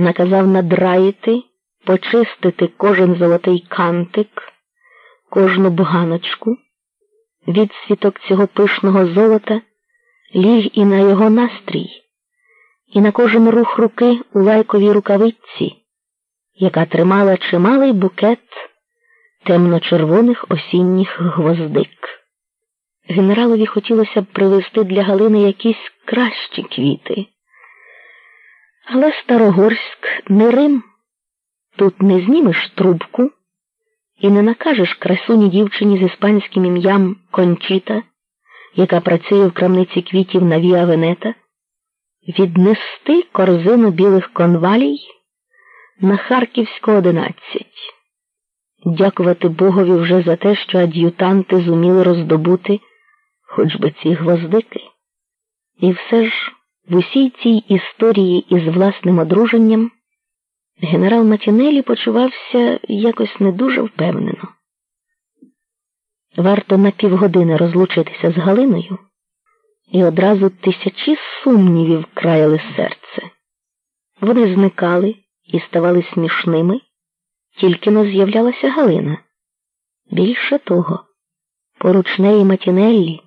наказав надраїти, почистити кожен золотий кантик, кожну бганочку. Відсвіток цього пишного золота ліг і на його настрій, і на кожен рух руки у лайковій рукавиці, яка тримала чималий букет темно-червоних осінніх гвоздик. Генералові хотілося б привезти для Галини якісь кращі квіти. Але Старогорськ не Рим. Тут не знімеш трубку і не накажеш красуні дівчині з іспанським ім'ям Кончіта, яка працює в крамниці квітів на Віа Венета, віднести корзину білих конвалій на Харківську 11. Дякувати Богові вже за те, що ад'ютанти зуміли роздобути хоч би ці гвоздики. І все ж в усій цій історії із власним одруженням генерал Матінелі почувався якось не дуже впевнено. Варто на півгодини розлучитися з Галиною, і одразу тисячі сумнівів краяли серце. Вони зникали і ставали смішними, тільки но з'являлася Галина. Більше того, поруч неї Матінеллі,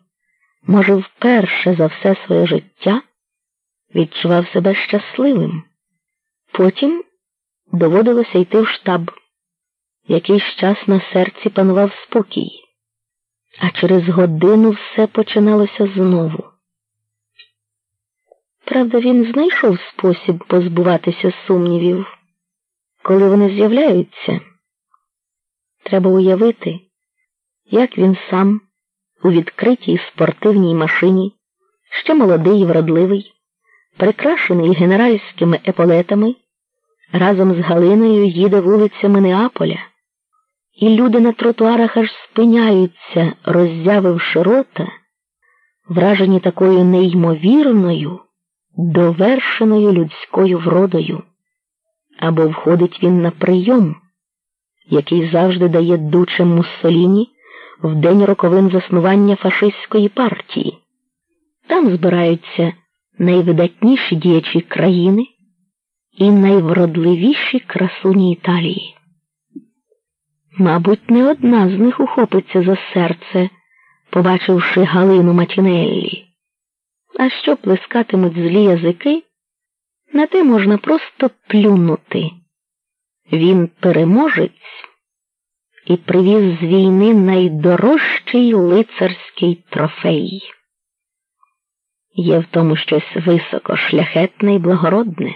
може, вперше за все своє життя відчував себе щасливим. Потім доводилося йти в штаб. Якийсь час на серці панував спокій, а через годину все починалося знову. Правда, він знайшов спосіб позбуватися сумнівів. Коли вони з'являються, треба уявити, як він сам у відкритій спортивній машині, ще молодий і вродливий, прикрашений генеральськими еполетами, разом з Галиною їде вулицями Неаполя, і люди на тротуарах аж спиняються, роззявивши рота, вражені такою неймовірною, довершеною людською вродою. Або входить він на прийом, який завжди дає дуче Муссоліні в день роковин заснування фашистської партії. Там збираються найвидатніші діячі країни і найвродливіші красуні Італії. Мабуть, не одна з них ухопиться за серце, побачивши Галину Матінеллі. А що плескатимуть злі язики, на те можна просто плюнути. Він переможець і привіз з війни найдорожчий лицарський трофей. Є в тому щось високо шляхетне і благородне.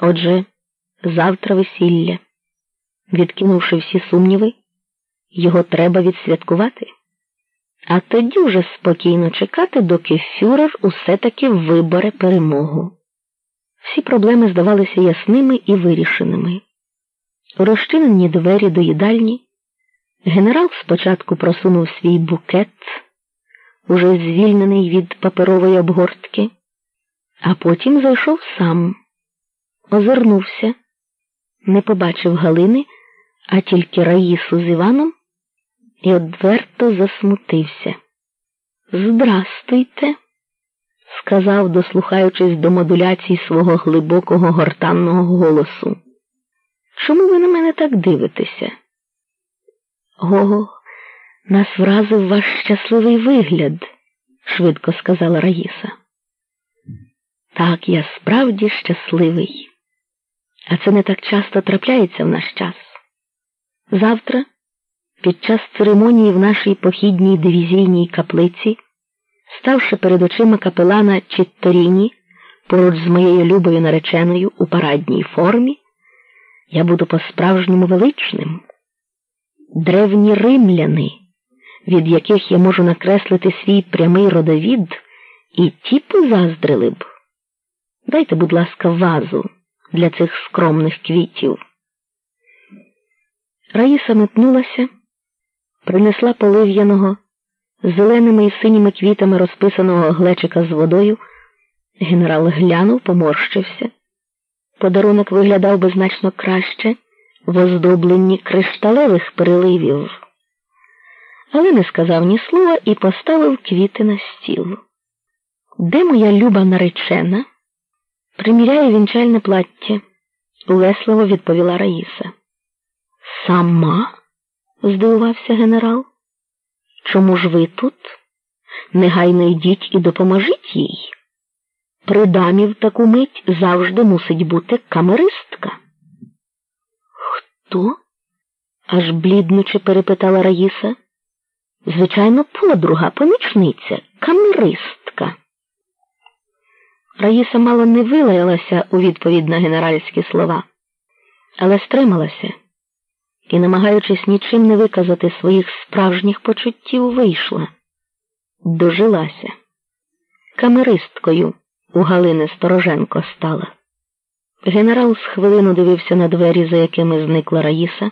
Отже, завтра весілля, відкинувши всі сумніви, його треба відсвяткувати, а тоді вже спокійно чекати, доки фюрер усе таки вибере перемогу. Всі проблеми здавалися ясними і вирішеними. У розчинені двері до їдальні генерал спочатку просунув свій букет, уже звільнений від паперової обгортки, а потім зайшов сам, озирнувся, не побачив Галини, а тільки Раїсу з Іваном і одверто засмутився. Здрастуйте, сказав, дослухаючись до модуляцій свого глибокого гортанного голосу. Чому ви на мене так дивитеся? Гого, нас вразив ваш щасливий вигляд, швидко сказала Раїса. Так, я справді щасливий, а це не так часто трапляється в наш час. Завтра, під час церемонії в нашій похідній дивізійній каплиці, ставши перед очима капелана Читторіні поруч з моєю любою нареченою у парадній формі, я буду по-справжньому величним. Древні римляни, від яких я можу накреслити свій прямий родовід, і ті позаздрили б. Дайте, будь ласка, вазу для цих скромних квітів. Раїса метнулася, принесла полив'яного, зеленими і синіми квітами розписаного глечика з водою. Генерал глянув, поморщився. Подарунок виглядав би значно краще в оздобленні кришталевих переливів, але не сказав ні слова і поставив квіти на стіл. Де моя люба наречена? Приміряє вінчальне плаття. Улесливо відповіла Раїса. Сама? здивувався генерал. Чому ж ви тут? Негайно йдіть і допоможіть їй. При дамі в таку мить завжди мусить бути камеристка. Хто? аж бліднуче перепитала Раїса. Звичайно, подруга, помічниця, камеристка. Раїса мало не вилаялася у відповідь на генеральські слова, але стрималася і, намагаючись нічим не виказати своїх справжніх почуттів, вийшла, дожилася. Камеристкою у Галини Стороженко стала. Генерал з хвилину дивився на двері, за якими зникла Раїса,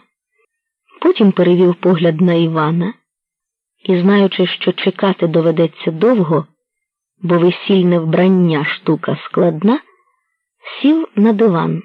потім перевів погляд на Івана і, знаючи, що чекати доведеться довго, бо весільне вбрання штука складна, сів на диван.